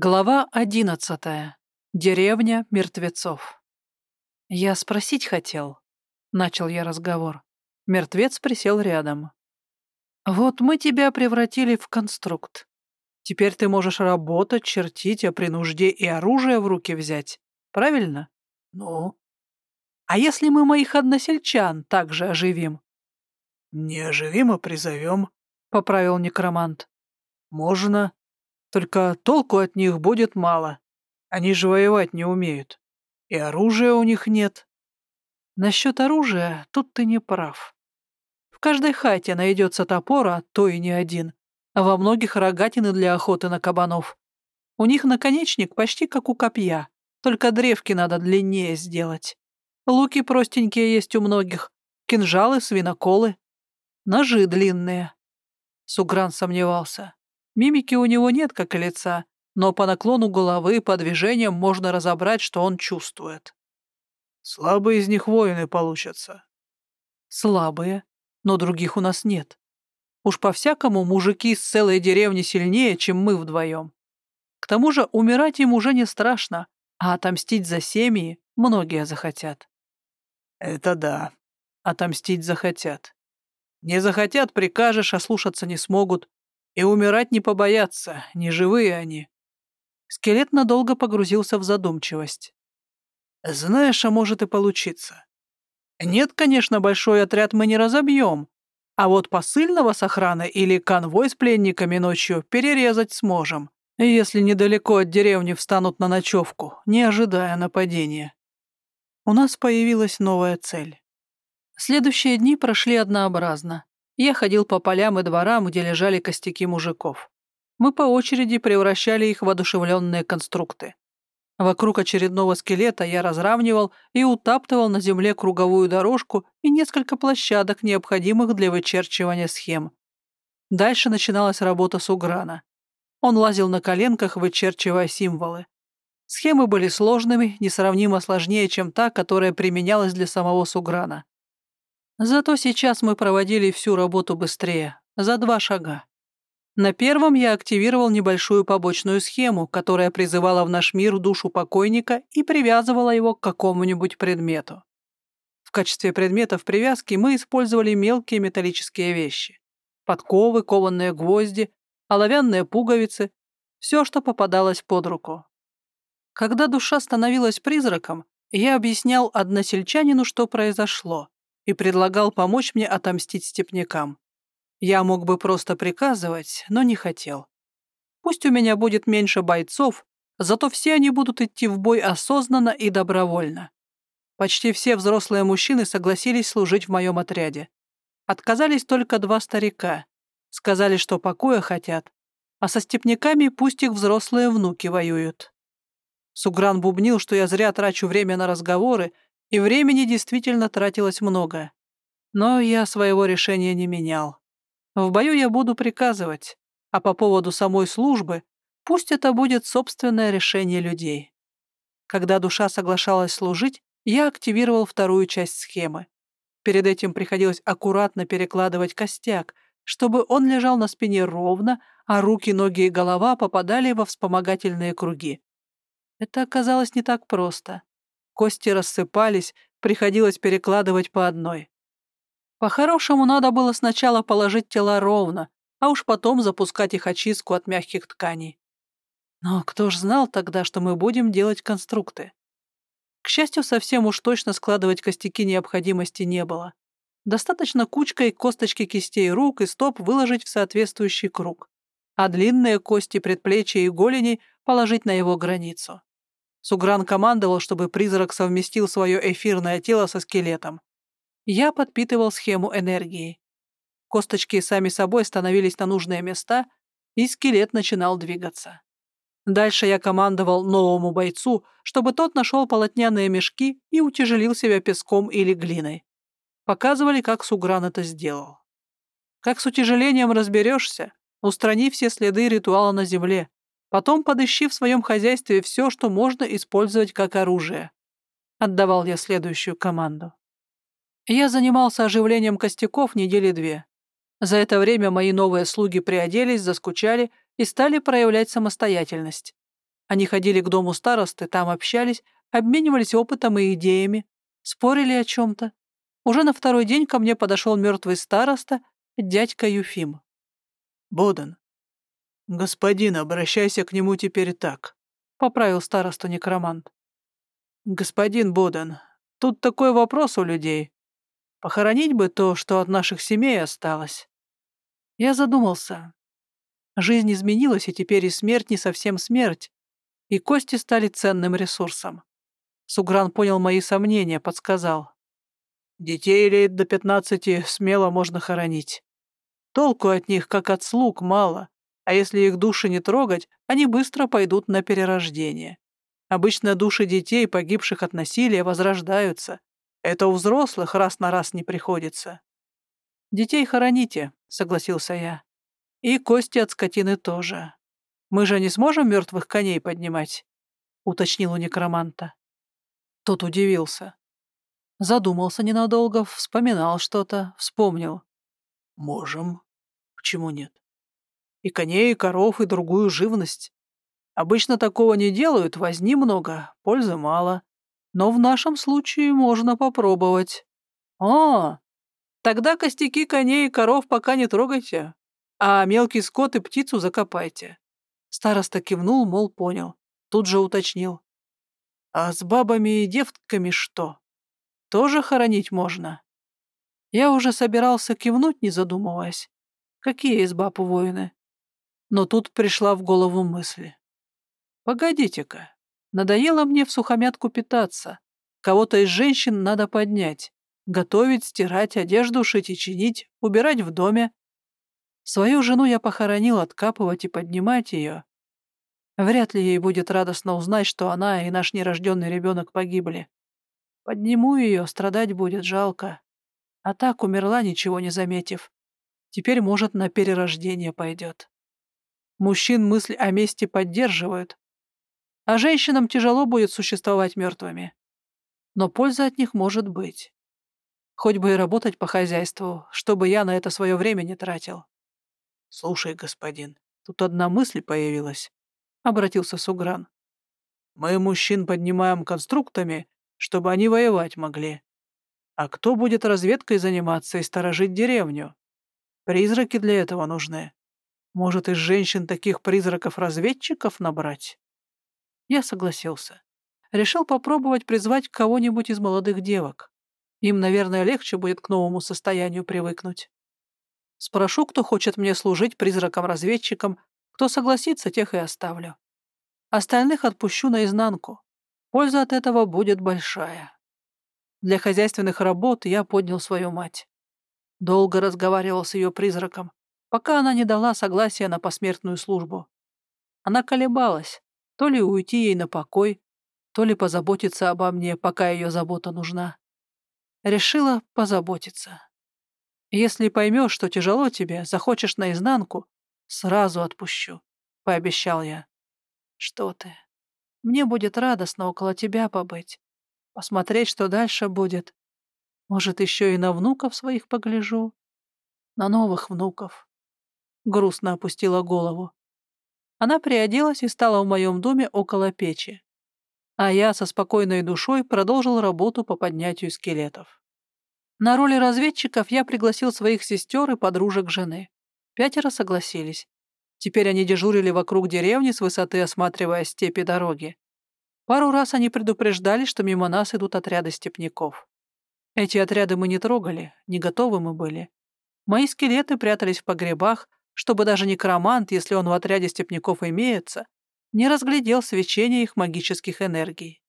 Глава одиннадцатая. Деревня мертвецов. «Я спросить хотел», — начал я разговор. Мертвец присел рядом. «Вот мы тебя превратили в конструкт. Теперь ты можешь работать, чертить, а при нужде и оружие в руки взять. Правильно?» «Ну?» «А если мы моих односельчан также оживим?» «Не оживим, а призовем», — поправил некромант. «Можно, только толку от них будет мало. Они же воевать не умеют. И оружия у них нет. Насчет оружия тут ты не прав. В каждой хате найдется топор, а то и не один. А во многих рогатины для охоты на кабанов. У них наконечник почти как у копья, только древки надо длиннее сделать. Луки простенькие есть у многих, кинжалы, свиноколы. Ножи длинные. Сугран сомневался. Мимики у него нет, как и лица, но по наклону головы, по движениям можно разобрать, что он чувствует. Слабые из них воины получатся. Слабые, но других у нас нет. Уж по-всякому мужики из целой деревни сильнее, чем мы вдвоем. К тому же умирать им уже не страшно, а отомстить за семьи многие захотят. Это да, отомстить захотят. Не захотят, прикажешь, а слушаться не смогут, и умирать не побоятся, не живые они. Скелет надолго погрузился в задумчивость. Знаешь, а может и получиться. Нет, конечно, большой отряд мы не разобьем, а вот посыльного с охраной или конвой с пленниками ночью перерезать сможем, если недалеко от деревни встанут на ночевку, не ожидая нападения. У нас появилась новая цель. Следующие дни прошли однообразно. Я ходил по полям и дворам, где лежали костяки мужиков. Мы по очереди превращали их в одушевленные конструкты. Вокруг очередного скелета я разравнивал и утаптывал на земле круговую дорожку и несколько площадок, необходимых для вычерчивания схем. Дальше начиналась работа Суграна. Он лазил на коленках, вычерчивая символы. Схемы были сложными, несравнимо сложнее, чем та, которая применялась для самого Суграна. Зато сейчас мы проводили всю работу быстрее, за два шага. На первом я активировал небольшую побочную схему, которая призывала в наш мир душу покойника и привязывала его к какому-нибудь предмету. В качестве предметов привязки мы использовали мелкие металлические вещи. Подковы, кованные гвозди, оловянные пуговицы, все, что попадалось под руку. Когда душа становилась призраком, я объяснял односельчанину, что произошло, и предлагал помочь мне отомстить степнякам. Я мог бы просто приказывать, но не хотел. Пусть у меня будет меньше бойцов, зато все они будут идти в бой осознанно и добровольно. Почти все взрослые мужчины согласились служить в моем отряде. Отказались только два старика. Сказали, что покоя хотят, а со степняками пусть их взрослые внуки воюют. Сугран бубнил, что я зря трачу время на разговоры, и времени действительно тратилось много. Но я своего решения не менял. В бою я буду приказывать, а по поводу самой службы пусть это будет собственное решение людей. Когда душа соглашалась служить, я активировал вторую часть схемы. Перед этим приходилось аккуратно перекладывать костяк, чтобы он лежал на спине ровно, а руки, ноги и голова попадали во вспомогательные круги. Это оказалось не так просто. Кости рассыпались, приходилось перекладывать по одной. По-хорошему, надо было сначала положить тела ровно, а уж потом запускать их очистку от мягких тканей. Но кто ж знал тогда, что мы будем делать конструкты? К счастью, совсем уж точно складывать костяки необходимости не было. Достаточно кучкой косточки кистей рук и стоп выложить в соответствующий круг, а длинные кости предплечья и голени положить на его границу. Сугран командовал, чтобы призрак совместил свое эфирное тело со скелетом. Я подпитывал схему энергией. Косточки сами собой становились на нужные места, и скелет начинал двигаться. Дальше я командовал новому бойцу, чтобы тот нашел полотняные мешки и утяжелил себя песком или глиной. Показывали, как Сугран это сделал. Как с утяжелением разберешься, устрани все следы ритуала на земле, Потом подыщи в своем хозяйстве все, что можно использовать как оружие. Отдавал я следующую команду. Я занимался оживлением костяков недели две. За это время мои новые слуги приоделись, заскучали и стали проявлять самостоятельность. Они ходили к дому старосты, там общались, обменивались опытом и идеями, спорили о чем-то. Уже на второй день ко мне подошел мертвый староста, дядька Юфим. «Боден, господин, обращайся к нему теперь так», — поправил старосту некромант. «Господин Боден, тут такой вопрос у людей. Похоронить бы то, что от наших семей осталось». Я задумался. Жизнь изменилась, и теперь и смерть не совсем смерть, и кости стали ценным ресурсом. Сугран понял мои сомнения, подсказал. «Детей лет до пятнадцати смело можно хоронить. Толку от них, как от слуг, мало, а если их души не трогать, они быстро пойдут на перерождение. Обычно души детей, погибших от насилия, возрождаются. Это у взрослых раз на раз не приходится. «Детей хороните», — согласился я. «И кости от скотины тоже. Мы же не сможем мертвых коней поднимать?» — уточнил у некроманта. Тот удивился. Задумался ненадолго, вспоминал что-то, вспомнил. «Можем. Почему нет? И коней, и коров, и другую живность. Обычно такого не делают, возни много, пользы мало. Но в нашем случае можно попробовать. О, тогда костяки коней и коров пока не трогайте, а мелкий скот и птицу закопайте. Староста кивнул, мол, понял. Тут же уточнил. А с бабами и девками что? Тоже хоронить можно? Я уже собирался кивнуть, не задумываясь. Какие из баб воины? Но тут пришла в голову мысль. Погодите-ка, надоело мне в сухомятку питаться. Кого-то из женщин надо поднять. Готовить, стирать, одежду шить и чинить, убирать в доме. Свою жену я похоронил, откапывать и поднимать ее. Вряд ли ей будет радостно узнать, что она и наш нерожденный ребенок погибли. Подниму ее, страдать будет жалко. А так умерла, ничего не заметив. Теперь, может, на перерождение пойдет. Мужчин мысль о мести поддерживают, а женщинам тяжело будет существовать мертвыми. Но польза от них может быть. Хоть бы и работать по хозяйству, чтобы я на это свое время не тратил. — Слушай, господин, тут одна мысль появилась, — обратился Сугран. — Мы мужчин поднимаем конструктами, чтобы они воевать могли. А кто будет разведкой заниматься и сторожить деревню? Призраки для этого нужны. Может, из женщин таких призраков-разведчиков набрать? Я согласился. Решил попробовать призвать кого-нибудь из молодых девок. Им, наверное, легче будет к новому состоянию привыкнуть. Спрошу, кто хочет мне служить призраком-разведчиком, кто согласится, тех и оставлю. Остальных отпущу наизнанку. Польза от этого будет большая. Для хозяйственных работ я поднял свою мать. Долго разговаривал с ее призраком, пока она не дала согласия на посмертную службу. Она колебалась, то ли уйти ей на покой, то ли позаботиться обо мне, пока ее забота нужна. Решила позаботиться. Если поймешь, что тяжело тебе, захочешь наизнанку, сразу отпущу, — пообещал я. Что ты? Мне будет радостно около тебя побыть, посмотреть, что дальше будет. Может, еще и на внуков своих погляжу? На новых внуков. Грустно опустила голову. Она приоделась и стала в моем доме около печи. А я со спокойной душой продолжил работу по поднятию скелетов. На роли разведчиков я пригласил своих сестер и подружек жены. Пятеро согласились. Теперь они дежурили вокруг деревни с высоты, осматривая степи дороги. Пару раз они предупреждали, что мимо нас идут отряды степняков. Эти отряды мы не трогали, не готовы мы были. Мои скелеты прятались в погребах, чтобы даже некромант, если он в отряде степняков имеется, не разглядел свечение их магических энергий.